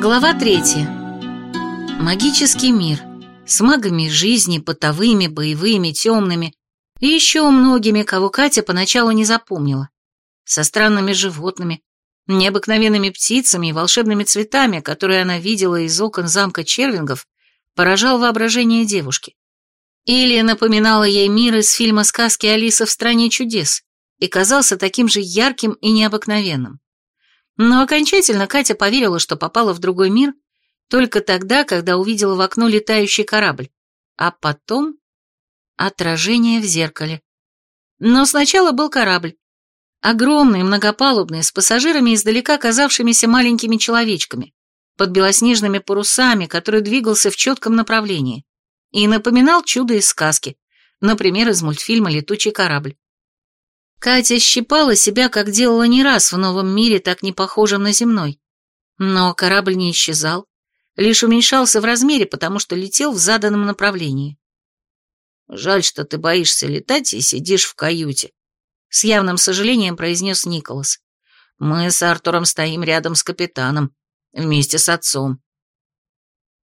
Глава третья. Магический мир. С магами жизни, бытовыми, боевыми, темными и еще многими, кого Катя поначалу не запомнила. Со странными животными, необыкновенными птицами и волшебными цветами, которые она видела из окон замка Червингов, поражал воображение девушки. Или напоминала ей мир из фильма сказки «Алиса в стране чудес» и казался таким же ярким и необыкновенным. Но окончательно Катя поверила, что попала в другой мир только тогда, когда увидела в окно летающий корабль, а потом отражение в зеркале. Но сначала был корабль. Огромный, многопалубный, с пассажирами издалека казавшимися маленькими человечками, под белоснежными парусами, который двигался в четком направлении, и напоминал чудо из сказки, например, из мультфильма «Летучий корабль». Катя щипала себя, как делала не раз в новом мире, так не похожем на земной. Но корабль не исчезал, лишь уменьшался в размере, потому что летел в заданном направлении. «Жаль, что ты боишься летать и сидишь в каюте», — с явным сожалением произнес Николас. «Мы с Артуром стоим рядом с капитаном, вместе с отцом».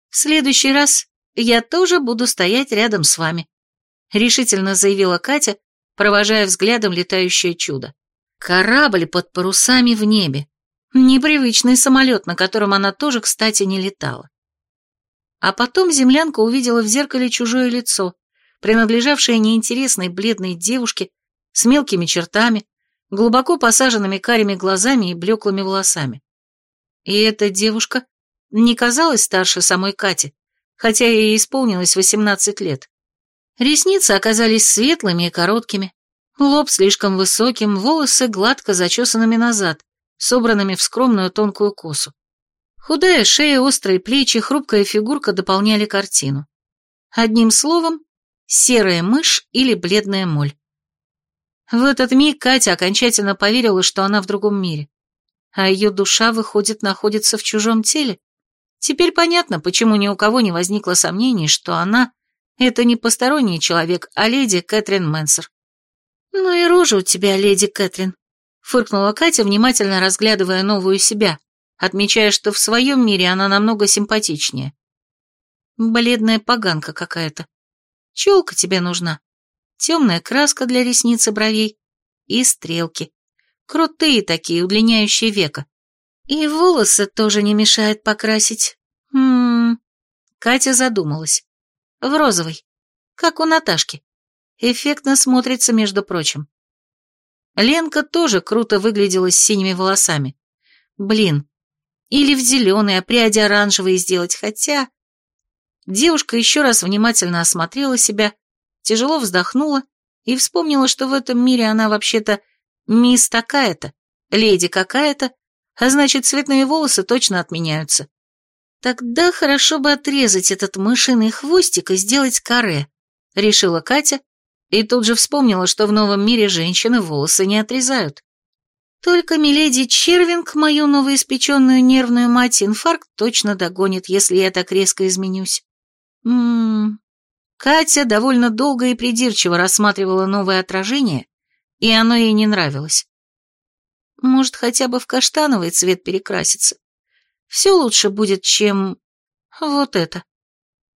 «В следующий раз я тоже буду стоять рядом с вами», — решительно заявила Катя, провожая взглядом летающее чудо. Корабль под парусами в небе. Непривычный самолет, на котором она тоже, кстати, не летала. А потом землянка увидела в зеркале чужое лицо, принадлежавшее неинтересной бледной девушке с мелкими чертами, глубоко посаженными карими глазами и блеклыми волосами. И эта девушка не казалась старше самой Кати, хотя ей исполнилось 18 лет. Ресницы оказались светлыми и короткими, лоб слишком высоким, волосы гладко зачесанными назад, собранными в скромную тонкую косу. Худая шея, острые плечи, хрупкая фигурка дополняли картину. Одним словом, серая мышь или бледная моль. В этот миг Катя окончательно поверила, что она в другом мире. А ее душа, выходит, находится в чужом теле. Теперь понятно, почему ни у кого не возникло сомнений, что она это не посторонний человек, а леди Кэтрин Мэнсер. «Ну и рожа у тебя, леди Кэтрин», — фыркнула Катя, внимательно разглядывая новую себя, отмечая, что в своем мире она намного симпатичнее. «Бледная поганка какая-то. Челка тебе нужна. Темная краска для ресниц и бровей. И стрелки. Крутые такие, удлиняющие века. И волосы тоже не мешает покрасить. Ммм...» Катя задумалась. В розовый. Как у Наташки. Эффектно смотрится, между прочим. Ленка тоже круто выглядела с синими волосами. Блин. Или в зеленый, а пряди оранжевые сделать, хотя... Девушка еще раз внимательно осмотрела себя, тяжело вздохнула и вспомнила, что в этом мире она вообще-то мисс такая-то, леди какая-то, а значит, цветные волосы точно отменяются. Тогда хорошо бы отрезать этот мышиный хвостик и сделать каре, решила Катя, и тут же вспомнила, что в новом мире женщины волосы не отрезают. Только миледи Червинг мою новоиспеченную нервную мать инфаркт точно догонит, если я так резко изменюсь. Ммм... Катя довольно долго и придирчиво рассматривала новое отражение, и оно ей не нравилось. Может, хотя бы в каштановый цвет перекраситься. Все лучше будет, чем... вот это.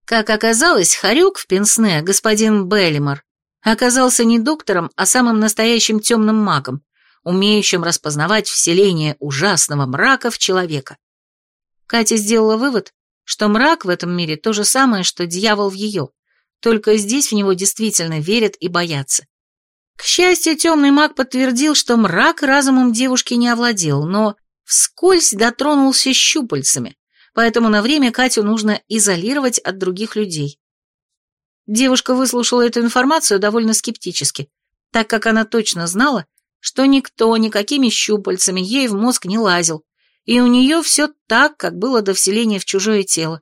Как оказалось, Харюк в Пенсне, господин Беллимор, оказался не доктором, а самым настоящим темным магом, умеющим распознавать вселение ужасного мрака в человека. Катя сделала вывод, что мрак в этом мире то же самое, что дьявол в ее, только здесь в него действительно верят и боятся. К счастью, темный маг подтвердил, что мрак разумом девушки не овладел, но вскользь дотронулся щупальцами, поэтому на время Катю нужно изолировать от других людей. Девушка выслушала эту информацию довольно скептически, так как она точно знала, что никто никакими щупальцами ей в мозг не лазил, и у нее все так, как было до вселения в чужое тело.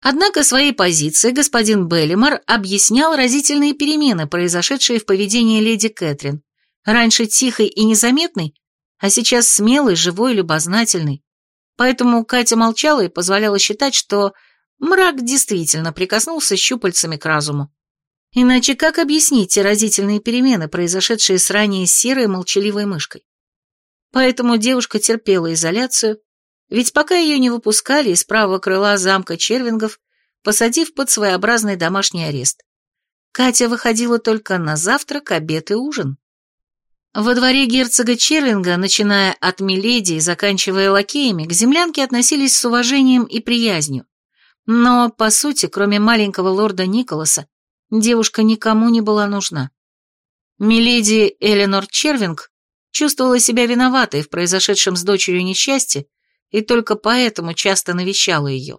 Однако своей позиции господин Беллимор объяснял разительные перемены, произошедшие в поведении леди Кэтрин, раньше тихой и незаметной, а сейчас смелый, живой, любознательный. Поэтому Катя молчала и позволяла считать, что мрак действительно прикоснулся щупальцами к разуму. Иначе как объяснить те разительные перемены, произошедшие с ранее серой молчаливой мышкой? Поэтому девушка терпела изоляцию, Ведь пока ее не выпускали из правого крыла замка червингов, посадив под своеобразный домашний арест. Катя выходила только на завтрак, обед и ужин. Во дворе герцога Червинга, начиная от Миледи и заканчивая лакеями, к землянке относились с уважением и приязнью. Но, по сути, кроме маленького лорда Николаса, девушка никому не была нужна. Миледи Эленор Червинг чувствовала себя виноватой в произошедшем с дочерью несчастье и только поэтому часто навещала ее.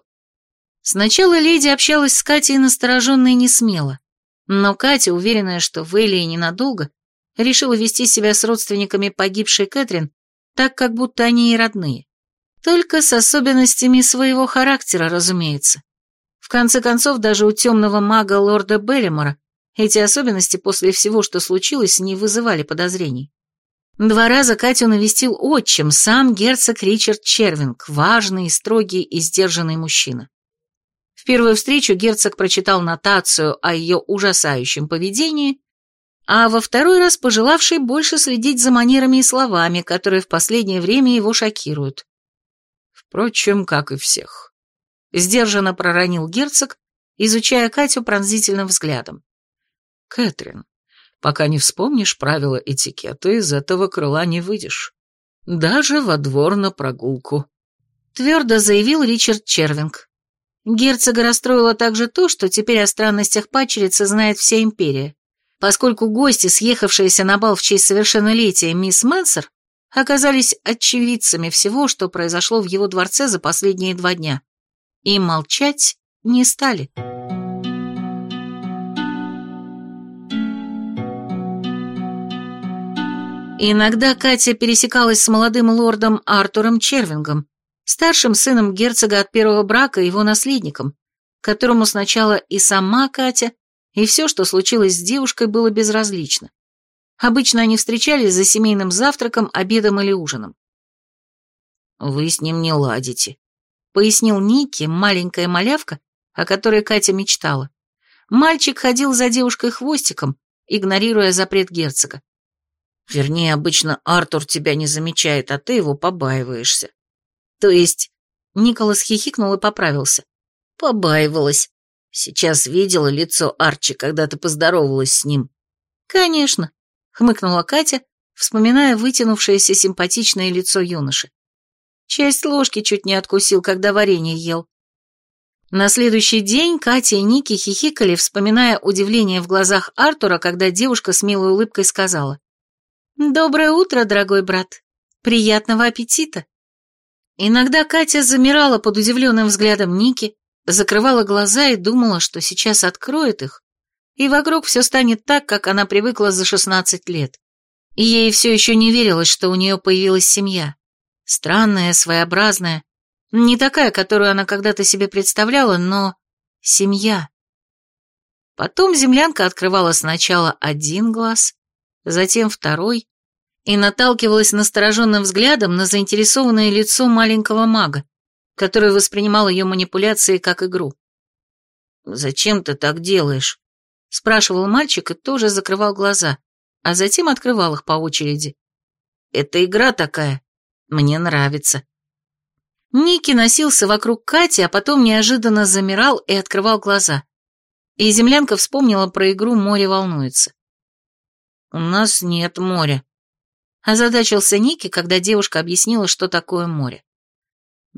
Сначала леди общалась с Катей настороженно и не смело, но Катя, уверенная, что в Элии ненадолго, решила вести себя с родственниками погибшей Кэтрин так, как будто они и родные. Только с особенностями своего характера, разумеется. В конце концов, даже у темного мага лорда Беллимора эти особенности после всего, что случилось, не вызывали подозрений. Два раза Катю навестил отчим, сам герцог Ричард Червинг, важный, строгий и сдержанный мужчина. В первую встречу герцог прочитал нотацию о ее ужасающем поведении, а во второй раз пожелавший больше следить за манерами и словами, которые в последнее время его шокируют. Впрочем, как и всех. Сдержанно проронил герцог, изучая Катю пронзительным взглядом. «Кэтрин, пока не вспомнишь правила этикета, из этого крыла не выйдешь. Даже во двор на прогулку», — твердо заявил Ричард Червинг. Герцога расстроило также то, что теперь о странностях пачерицы знает вся империя, поскольку гости, съехавшиеся на бал в честь совершеннолетия мисс Мэнсер, оказались очевидцами всего, что произошло в его дворце за последние два дня, и молчать не стали. Иногда Катя пересекалась с молодым лордом Артуром Червингом, старшим сыном герцога от первого брака и его наследником, которому сначала и сама Катя, и все, что случилось с девушкой, было безразлично. Обычно они встречались за семейным завтраком, обедом или ужином. «Вы с ним не ладите», — пояснил Ники, маленькая малявка, о которой Катя мечтала. Мальчик ходил за девушкой хвостиком, игнорируя запрет герцога. Вернее, обычно Артур тебя не замечает, а ты его побаиваешься. То есть... Николас хихикнул и поправился. Побаивалась. Сейчас видела лицо Арчи, когда ты поздоровалась с ним. Конечно, хмыкнула Катя, вспоминая вытянувшееся симпатичное лицо юноши. Часть ложки чуть не откусил, когда варенье ел. На следующий день Катя и Ники хихикали, вспоминая удивление в глазах Артура, когда девушка с милой улыбкой сказала. «Доброе утро, дорогой брат. Приятного аппетита!» Иногда Катя замирала под удивленным взглядом Ники, закрывала глаза и думала, что сейчас откроет их, и вокруг все станет так, как она привыкла за 16 лет. Ей все еще не верилось, что у нее появилась семья. Странная, своеобразная, не такая, которую она когда-то себе представляла, но семья. Потом землянка открывала сначала один глаз, затем второй, и наталкивалась настороженным взглядом на заинтересованное лицо маленького мага, который воспринимал ее манипуляции как игру. «Зачем ты так делаешь?» — спрашивал мальчик и тоже закрывал глаза, а затем открывал их по очереди. «Это игра такая. Мне нравится». Ники носился вокруг Кати, а потом неожиданно замирал и открывал глаза. И землянка вспомнила про игру «Море волнуется». «У нас нет моря», — озадачился Ники, когда девушка объяснила, что такое море.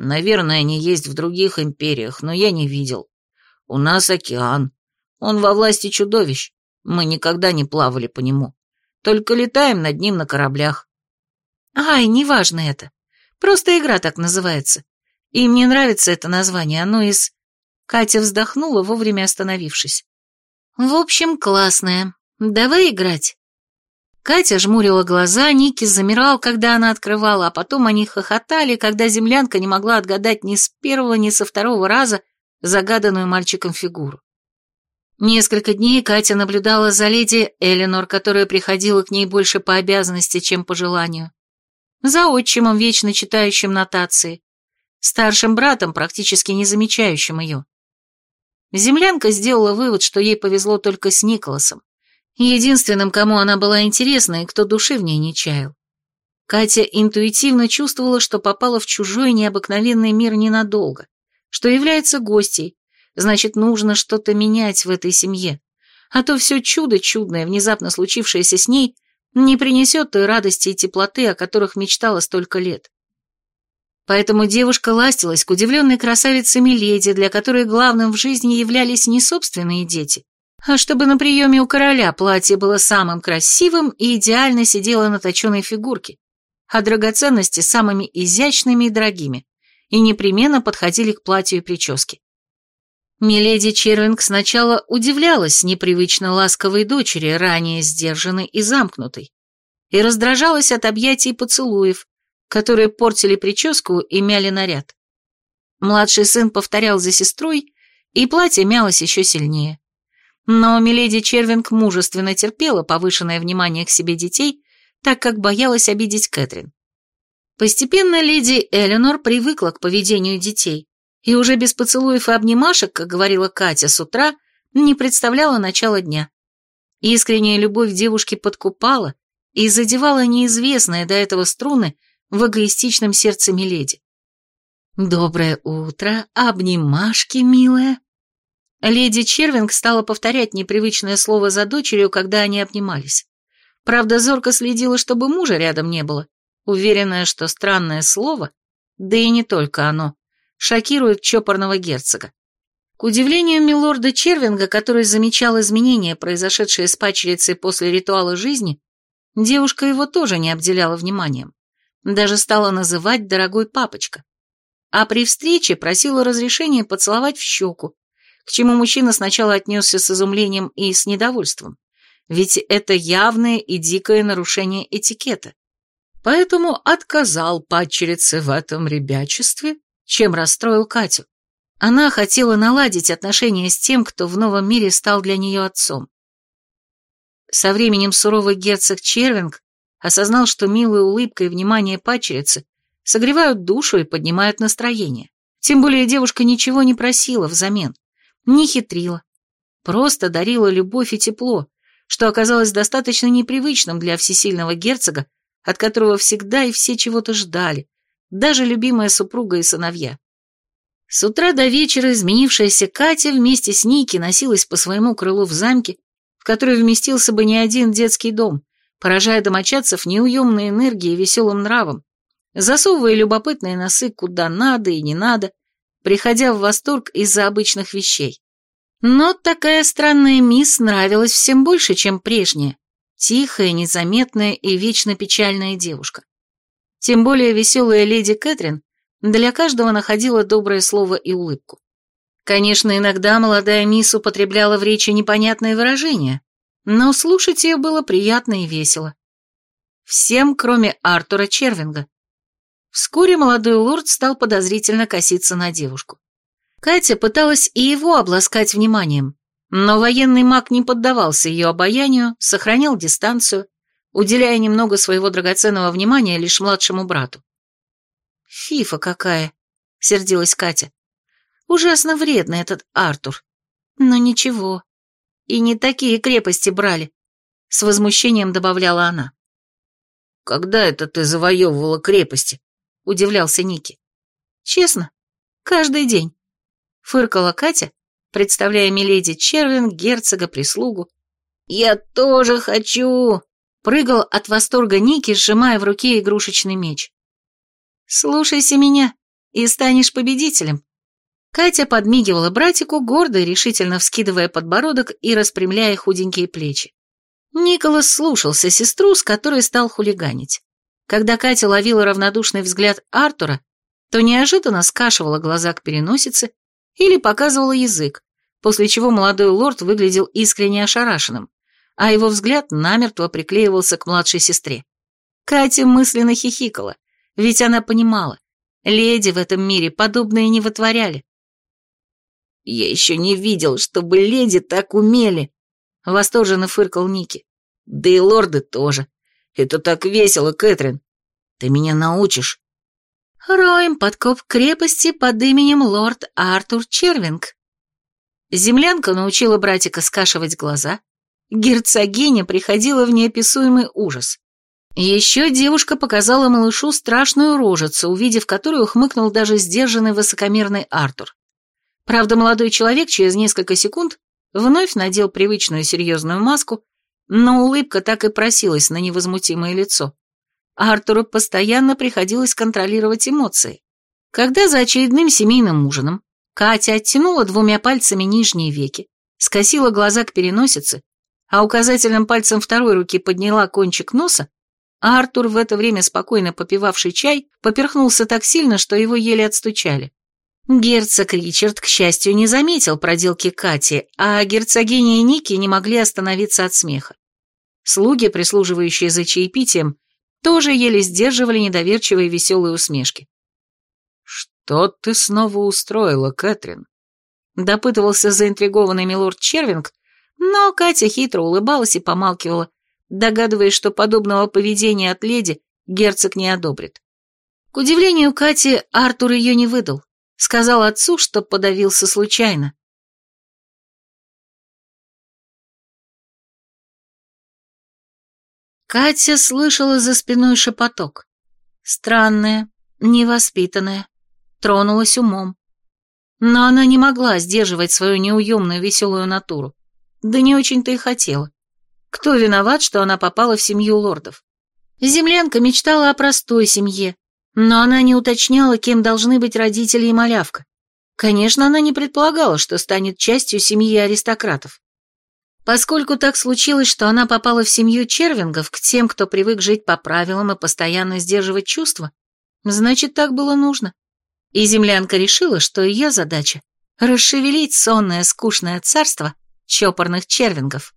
«Наверное, они есть в других империях, но я не видел. У нас океан. Он во власти чудовищ. Мы никогда не плавали по нему. Только летаем над ним на кораблях». «Ай, неважно это. Просто игра так называется. И мне нравится это название, оно из...» Катя вздохнула, вовремя остановившись. «В общем, классное. Давай играть». Катя жмурила глаза, Ники замирал, когда она открывала, а потом они хохотали, когда землянка не могла отгадать ни с первого, ни со второго раза загаданную мальчиком фигуру. Несколько дней Катя наблюдала за леди Эленор, которая приходила к ней больше по обязанности, чем по желанию. За отчимом, вечно читающим нотации. Старшим братом, практически не замечающим ее. Землянка сделала вывод, что ей повезло только с Николасом единственным, кому она была интересна и кто души в ней не чаял. Катя интуитивно чувствовала, что попала в чужой необыкновенный мир ненадолго, что является гостьей, значит, нужно что-то менять в этой семье, а то все чудо чудное, внезапно случившееся с ней, не принесет той радости и теплоты, о которых мечтала столько лет. Поэтому девушка ластилась к удивленной красавице Миледи, для которой главным в жизни являлись не собственные дети, а чтобы на приеме у короля платье было самым красивым и идеально сидело на точеной фигурке, а драгоценности самыми изящными и дорогими, и непременно подходили к платью и прическе. Миледи Червинг сначала удивлялась непривычно ласковой дочери, ранее сдержанной и замкнутой, и раздражалась от объятий и поцелуев, которые портили прическу и мяли наряд. Младший сын повторял за сестрой, и платье мялось еще сильнее. Но Миледи Червинг мужественно терпела повышенное внимание к себе детей так как боялась обидеть Кэтрин. Постепенно леди Эленор привыкла к поведению детей, и уже без поцелуев и обнимашек, как говорила Катя с утра, не представляла начала дня. Искренняя любовь девушки подкупала и задевала неизвестные до этого струны в эгоистичном сердце Миледи. «Доброе утро, обнимашки, милая!» Леди Червинг стала повторять непривычное слово за дочерью, когда они обнимались. Правда, зорко следила, чтобы мужа рядом не было, уверенная, что странное слово, да и не только оно, шокирует чопорного герцога. К удивлению милорда Червинга, который замечал изменения, произошедшие с пачерицей после ритуала жизни, девушка его тоже не обделяла вниманием. Даже стала называть «дорогой папочка». А при встрече просила разрешения поцеловать в щеку, к чему мужчина сначала отнесся с изумлением и с недовольством ведь это явное и дикое нарушение этикета. Поэтому отказал падчерице в этом ребячестве, чем расстроил Катю. Она хотела наладить отношения с тем, кто в новом мире стал для нее отцом. Со временем суровый герцог Червинг осознал, что милая улыбка и внимание падчерицы согревают душу и поднимают настроение. Тем более девушка ничего не просила взамен, не хитрила, просто дарила любовь и тепло, что оказалось достаточно непривычным для всесильного герцога, от которого всегда и все чего-то ждали, даже любимая супруга и сыновья. С утра до вечера изменившаяся Катя вместе с Ники носилась по своему крылу в замке, в который вместился бы не один детский дом, поражая домочадцев неуемной энергией и веселым нравом, засовывая любопытные носы куда надо и не надо, приходя в восторг из-за обычных вещей. Но такая странная мисс нравилась всем больше, чем прежняя. Тихая, незаметная и вечно печальная девушка. Тем более веселая леди Кэтрин для каждого находила доброе слово и улыбку. Конечно, иногда молодая мисс употребляла в речи непонятные выражения, но слушать ее было приятно и весело. Всем, кроме Артура Червинга. Вскоре молодой лорд стал подозрительно коситься на девушку. Катя пыталась и его обласкать вниманием, но военный маг не поддавался ее обаянию, сохранял дистанцию, уделяя немного своего драгоценного внимания лишь младшему брату. «Фифа какая!» — сердилась Катя. «Ужасно вредный этот Артур. Но ничего. И не такие крепости брали», — с возмущением добавляла она. «Когда это ты завоевывала крепости?» — удивлялся Ники. «Честно, каждый день. Фыркала Катя, представляя Миледи Червин, герцога, прислугу. «Я тоже хочу!» Прыгал от восторга Ники, сжимая в руке игрушечный меч. «Слушайся меня, и станешь победителем». Катя подмигивала братику, гордо и решительно вскидывая подбородок и распрямляя худенькие плечи. Николас слушался сестру, с которой стал хулиганить. Когда Катя ловила равнодушный взгляд Артура, то неожиданно скашивала глаза к переносице или показывала язык, после чего молодой лорд выглядел искренне ошарашенным, а его взгляд намертво приклеивался к младшей сестре. Катя мысленно хихикала, ведь она понимала, леди в этом мире подобное не вытворяли. «Я еще не видел, чтобы леди так умели», — восторженно фыркал Ники. «Да и лорды тоже. Это так весело, Кэтрин. Ты меня научишь?» Роем подкоп крепости под именем лорд Артур Червинг. Землянка научила братика скашивать глаза. Герцогиня приходила в неописуемый ужас. Еще девушка показала малышу страшную рожицу, увидев которую хмыкнул даже сдержанный высокомерный Артур. Правда, молодой человек через несколько секунд вновь надел привычную серьезную маску, но улыбка так и просилась на невозмутимое лицо. Артуру постоянно приходилось контролировать эмоции. Когда за очередным семейным ужином Катя оттянула двумя пальцами нижние веки, скосила глаза к переносице, а указательным пальцем второй руки подняла кончик носа, а Артур, в это время спокойно попивавший чай, поперхнулся так сильно, что его еле отстучали. Герцог Ричард, к счастью, не заметил проделки Кати, а герцогиня и Ники не могли остановиться от смеха. Слуги, прислуживающие за чаепитием, тоже еле сдерживали недоверчивые веселые усмешки. «Что ты снова устроила, Кэтрин?» Допытывался заинтригованный милорд Червинг, но Катя хитро улыбалась и помалкивала, догадываясь, что подобного поведения от леди герцог не одобрит. К удивлению Кати, Артур ее не выдал. Сказал отцу, что подавился случайно. Катя слышала за спиной шепоток. Странная, невоспитанная, тронулась умом. Но она не могла сдерживать свою неуемную веселую натуру. Да не очень-то и хотела. Кто виноват, что она попала в семью лордов? Землянка мечтала о простой семье, но она не уточняла, кем должны быть родители и малявка. Конечно, она не предполагала, что станет частью семьи аристократов. Поскольку так случилось, что она попала в семью червингов к тем, кто привык жить по правилам и постоянно сдерживать чувства, значит, так было нужно. И землянка решила, что ее задача — расшевелить сонное скучное царство чопорных червингов.